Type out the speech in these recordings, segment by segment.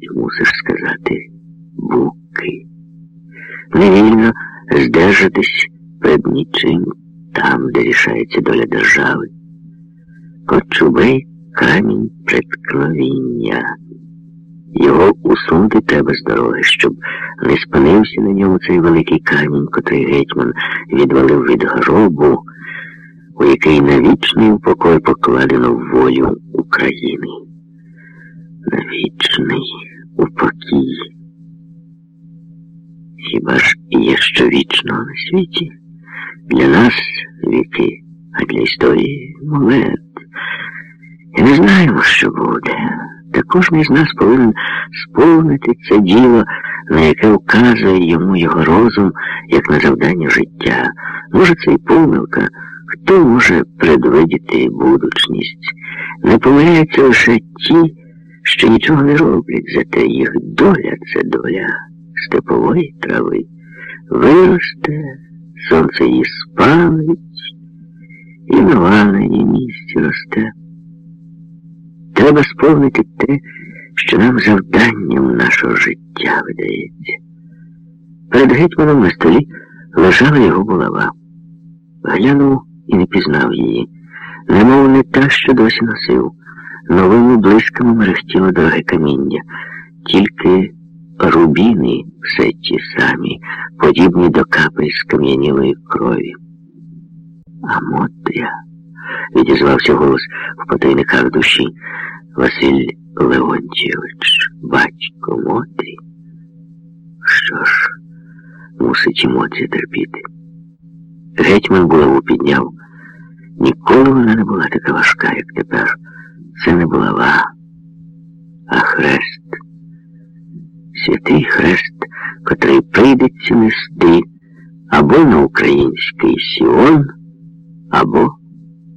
І мусиш сказати буки. Невільно здержатись перед нічим там, де рішається доля держави. Кочубей камінь преткновіння. Його усунути треба з дороги, щоб не спинився на ньому цей великий камінь, котрий гетьман відвалив від гробу, у який на вічний упокой покладено волю України. Вічний упокій. Хіба ж є що вічного на світі? Для нас віки, а для історії момент. І не знаємо, що буде. Та кожен із нас повинен сповнити це діло, на яке вказує йому його розум, як на завдання життя. Може, це і помилка. Хто може предвидіти будучність? Не помиляються лише ті, що нічого не роблять, зате їх доля це доля степової трави. Виросте, сонце її спалить, і нова на її місці росте. Треба сповнити те, що нам завданням нашого життя видається. Перед гетьманом на столі лежала його булава. Глянув і не пізнав її, немов не та, що досі носив. Новими блисками мерехтіло дороге каміння, тільки рубіни все ті самі, подібні до капель скам'янілої крові. А Мотря, відізвався голос в потайниках душі. Василь Леонтійович, батько Мотрі. Що ж, мусить і Мотря терпіти. Гетьман булаву підняв. Ніколи вона не була така важка, як тепер. Це не булава, а хрест. Святий хрест, котрий прийдеться нести або на український Сіон, або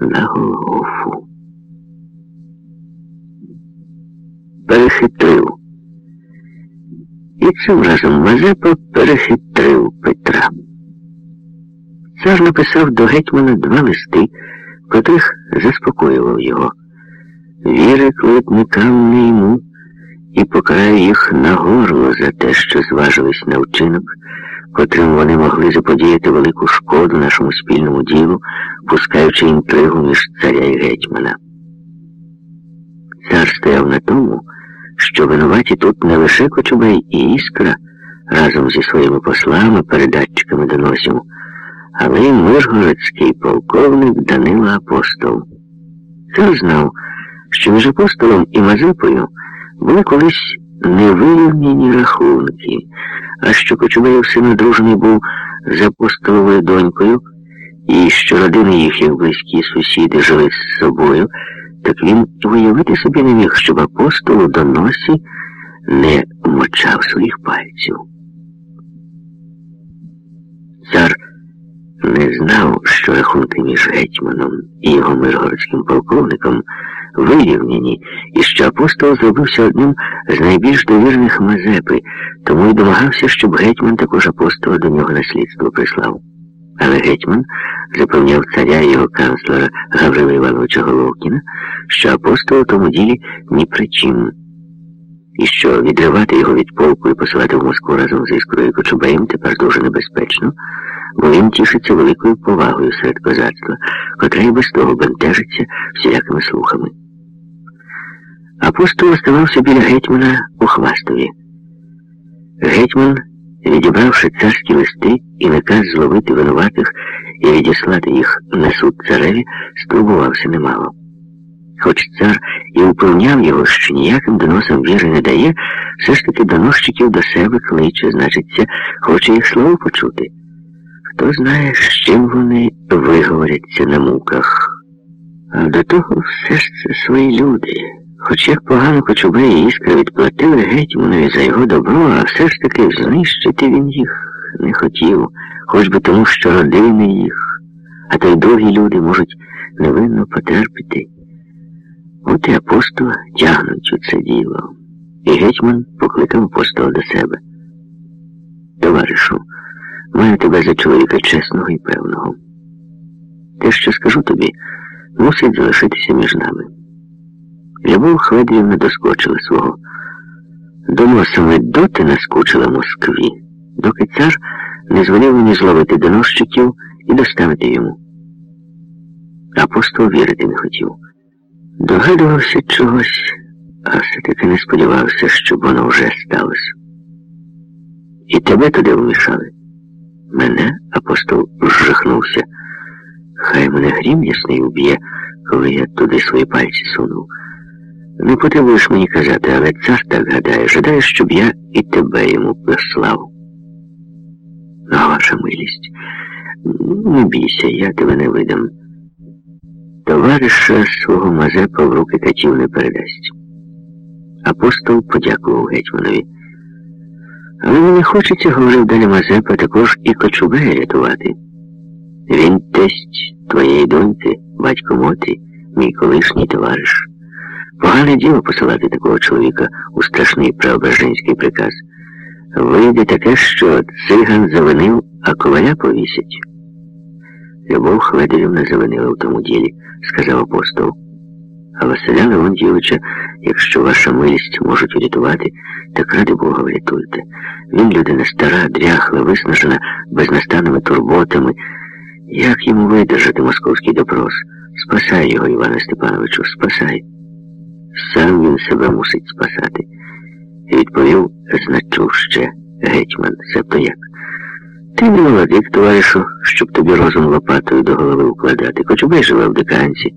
на Голгофу. Перехитрив. І цим разом Мазепа перехитрив Петра. Цар написав до гетьмана два листи, котрих заспокоював його. Віри клепникам не йому і покараю їх на горло за те, що зважились на вчинок, котрим вони могли заподіяти велику шкоду нашому спільному ділу, пускаючи інтригу між царя і гетьмана. Цар стояв на тому, що винуваті тут не лише Кочубей і Іскра разом зі своїми послами, передатчиками доносів, але й Миргородський полковник Данило Апостол. Цар знав, що між апостолом і Мазепою були колись невирівняні рахунки, а що Кочубеїв син одружений був з апостоловою донькою, і що родини їх, близькі сусіди, жили з собою, так він і уявити собі не міг, щоб апостол у доносі не мочав своїх пальців. Цар не знав, що рахунки між гетьманом і його миргородським полковником вирівняні, і що апостол зробився одним з найбільш довірних Мазепи, тому й домагався, щоб гетьман також апостола до нього наслідство прислав. Але гетьман запевняв царя і його канцлера Гаврила Івановича Головкіна, що апостол у тому ділі ні при чим, і що відривати його від полку і посилати в Москву разом з Іскрою Кочубеєм тепер дуже небезпечно, бо він тішиться великою повагою серед козацтва, котре й без того бентежиться всілякими слухами. Апостол оставався біля гетьмана у Хвастові. Гетьман відібравши царські листи і наказ зловити винуватих і відіслати їх на суд цареві, стурбувався немало. Хоч цар і упевняв його, що ніяким доносом віри не дає, все ж таки доносчиків до себе кличе, значиться, хоче їх слово почути. Хто знає, з чим вони виговоряться на муках. А до того все ж це свої люди. Хоч як погано Кочубе і Іскра відплатили гетьманові за його добро, а все ж таки знищити він їх не хотів, хоч би тому, що родини їх, а то й другі люди можуть невинно потерпіти. От і апостола тягнуть у це діло. І гетьман покликав апостола до себе. Товаришу, маю тебе за чоловіка чесного і певного. Те, що скажу тобі, мусить залишитися між нами. Любов Хведрівна доскочила свого. доносами доти наскучила Москві, доки цар не звелів мені зловити доносчиків і доставити йому. Апостол вірити не хотів. Догадувався чогось, а все-таки не сподівався, щоб воно вже сталося. І тебе туди вмішали. Мене апостол жахнувся. Хай мене грім ясний уб'є, коли я туди свої пальці сунув. Не потребуєш мені казати, але цар так гадає, жадає, щоб я і тебе йому послав. А ваша милість, не бійся, я тебе не видам. Товариша свого Мазепа в руки катів не передасть. Апостол подякував гетьманові. Але мені хочеться, говорив далі Мазепа, також і Кочубея рятувати. Він тесть твоєї доньки, батько Мотрі, мій колишній товариш. Погане діло посилати такого чоловіка у страшний преображенський приказ. Вийде таке, що циган завинив, а коваля повісять. Любов Хведерівна завинила в тому ділі, сказав апостол. А Василя Леонтійовича, якщо ваша милість можуть врятувати, так ради Бога врятуйте. Він людина стара, дряхла, виснажена безнастанними турботами. Як йому видержати московський допрос? Спасай його, Іване Степановичу, спасай. Сам він себе мусить спасати. Відповів значуще гетьман, себто як. Ти не молодик, товаришу, щоб тобі розум лопатою до голови укладати. Кочубей живе в диканці.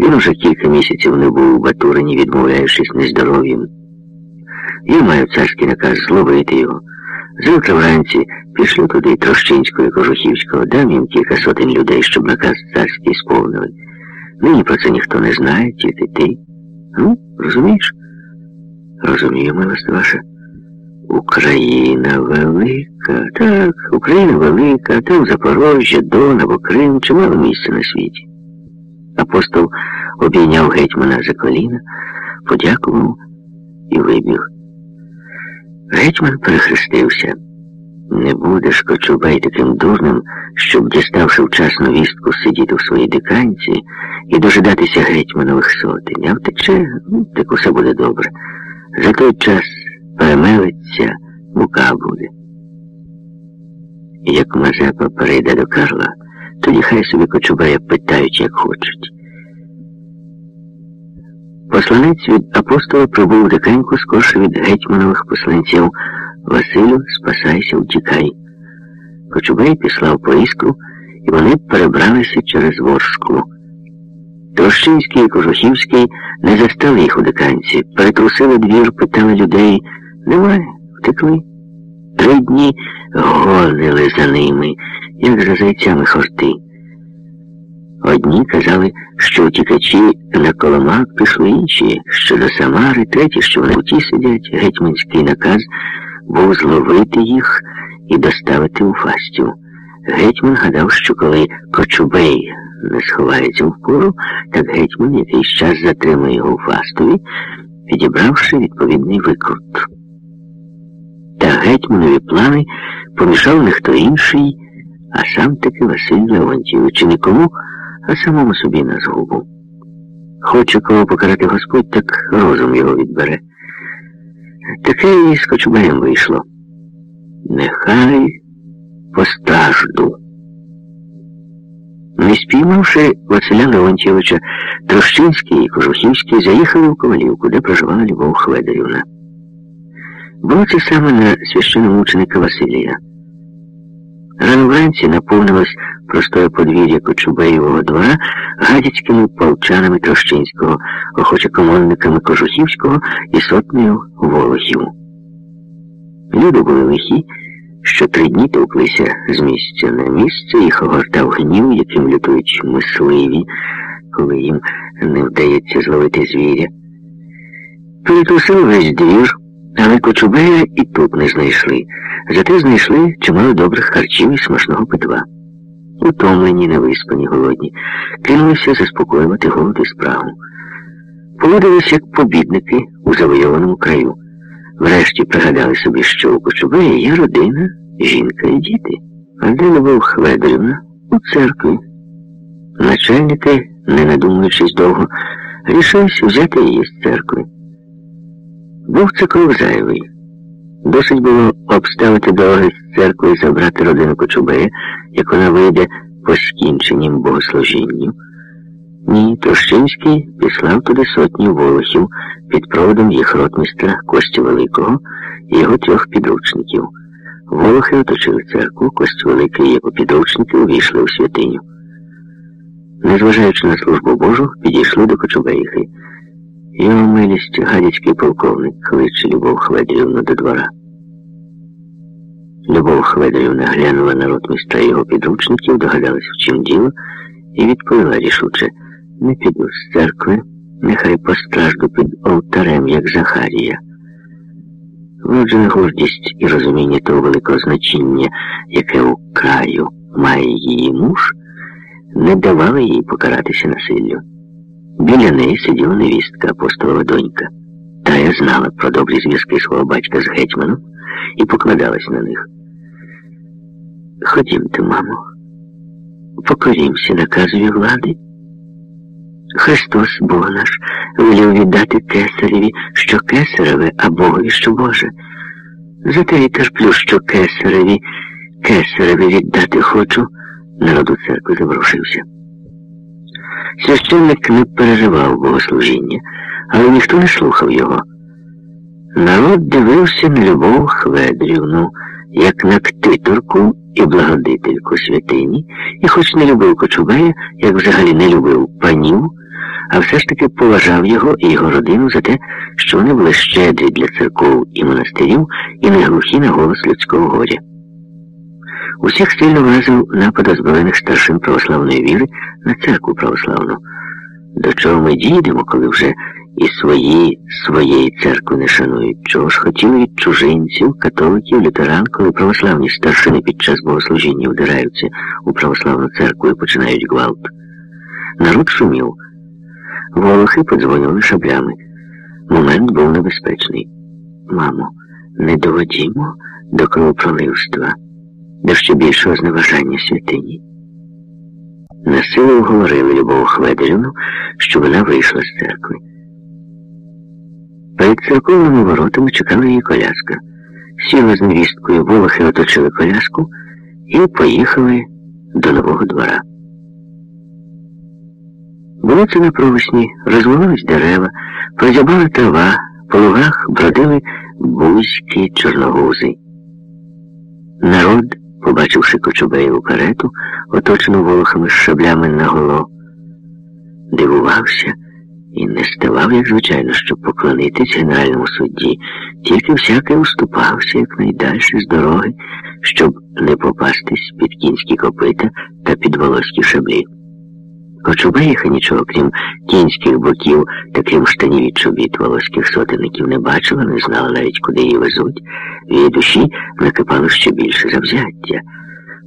Він уже кілька місяців не був у Батурині, відмовляючись нездоров'ям. Я маю царський наказ зловити його. Завтра вранці пішлю туди Трощинського і Кожухівського, дам їм кілька сотень людей, щоб наказ царський сповнили. Нині про це ніхто не знає, тільки ти. Ну, розумієш? Розумію, милость ваша. Україна велика. Так, Україна велика, там Запорожжя, Дон або Крим, чимало місця на світі. Апостол обійняв гетьмана за коліна, подякував і вибіг. Гетьман перехрестився. Не будеш, Кочубай, таким дурним, щоб, діставши вчасну вістку, сидіти в своїй диканці і дожидатися гетьманових сотень. А втече, ну, так усе буде добре. За той час перемелиться, мука буде. Як Мазепа перейде до Карла, тоді хай собі Кочубая питають, як хочуть. Посланець від апостола пробув дикеньку скорше від гетьманових посланців Василю, спасайся, утікай. Кочубей післав по іскру, і вони перебралися через Воршку. Трощинський і Кожухівський не застали їх у диканці, перетрусили двір, питали людей. Немає, втекли. Три дні гонили за ними, як за зайцями хорти. Одні казали, що утікачі на Коломак пішли інші, що до Самари, треті, що вони в ті сидять, гетьманський наказ був зловити їх і доставити у фастів. Гетьман гадав, що коли Кочубей не сховається в пору, так гетьман якийсь час затримує його у фастові, підібравши відповідний викрут. Та гетьманові плани помішав не хто інший, а сам таки Василь Леонтійович нікому, а самому собі на згубу. Хоче кого покарати Господь, так розум його відбере. Таке і з Кочубаєм вийшло. Нехай постражду. Не спіймавши Василя Леонтьєвича, Трощинський і Кожухівський заїхали в Ковалівку, де проживала Любов Хведерівна. Було це саме на священомученика Василія. Рано вранці наповнилось простое подвір'я Кочубеєвого двора гадяцькими полчанами Трощинського, охоче комонниками Кожухівського і сотнею Волохів. Люди були лихі, що три дні товклися з місця на місце, їх огортав гнів, яким лютують мисливі, коли їм не вдається зловити звіря. Перетрусили весь двір. Але Кочубея і тут не знайшли. Зате знайшли чимало добрих харчів і смачного питва. Утомлені, невиспані, голодні, кинулися заспокоювати голод і спрагу. Поводились як побідники у завойованому краю. Врешті пригадали собі, що у Кочубеї є родина, жінка і діти. А де Любов у церкві. Начальники, не надумуючись довго, рішились взяти її з церкви. Був це кров зайвий. Досить було обставити дороги з церкви і забрати родину Кочубея, як вона вийде по скінченнім богослужінню. Ні, Трощинський післав туди сотні волохів під проводом їх ротмістра Кості Великого і його трьох підручників. Волохи оточили церкву, Кость Великий і його підручники увійшли у святиню. Незважаючи на службу Божу, підійшли до Кочубеїхи. Його милість гадяцький полковник кличе Любов Хведрівну до двора. Любов Хведрівна глянула на ротмістра і його підручників, догадалась, в чим діло, і відповіла рішуче не піду з церкви, нехай постражду під алтарем, як Захарія. Вроджена гордість і розуміння того великого значення, яке у краю має її муж, не давали їй покаратися насиллю. Біля неї сиділа невістка апостолова донька. Та я знала про добрі зв'язки свого батька з гетьманом і покладалась на них. Ходімте, мамо, покорімся наказові влади. Христос, Бог наш, велів віддати кесареві, що кесареве, а Богові, що Боже. Зате й терплю, що кесареві, кесареві віддати хочу, народ у церкви заворушився. Священник не переживав богослужіння, але ніхто не слухав його. Народ дивився на Любов Хведрівну, як на ктиторку і благодительку святині, і хоч не любив Кочубея, як взагалі не любив панів, а все ж таки поважав його і його родину за те, що вони були щедрі для церков і монастирів і не глухі на голос людського горя. Усіх сильно вразив напад озброєних старшин православної віри на церкву православну. До чого ми дійдемо, коли вже і свої своєї церкви не шанують? Чого ж хотіли від чужинців, католиків, лютеран, коли православні старшини під час богослужіння вдираються у православну церкву і починають гвалт? Народ шумів. Волохи подзвонили шаблями. Момент був небезпечний. Мамо, не доводімо до кровопроливства до ще більшого зневажання святині. Насилу говорили Любов Хведерівну, що вона вийшла з церкви. Перед церковними воротами чекала її коляска. Сіла з невісткою, волохи оточили коляску і поїхали до нового двора. Було це на провесні, розвалились дерева, прозябала трава, по лугах бродили бузькі чорногузи. Народ побачивши Кочубеєву карету, оточену волохами з шаблями наголо, дивувався і не ставав, як звичайно, щоб поклонитись генеральному судді, тільки всякий уступався якнайдальше з дороги, щоб не попастись під кінські копита та під волоські шаблі. Кочубеїха нічого, крім кінських боків та крім штанів і чобіт волоських сотенників не бачила, не знала навіть, куди її везуть. В її душі накипало ще більше завзяття.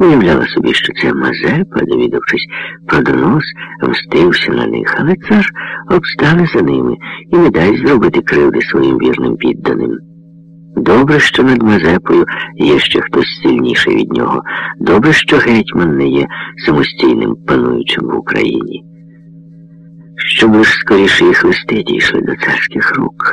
Уявляла собі, що це Мазепа, довідавшись про донос, мстився на них, але цар обстане за ними і не дасть зробити кривди своїм вірним підданим. Добре, що над Мазепою є ще хтось сильніший від нього. Добре, що гетьман не є самостійним пануючим в Україні. Щоб ж скоріше їх листи дійшли до царських рук.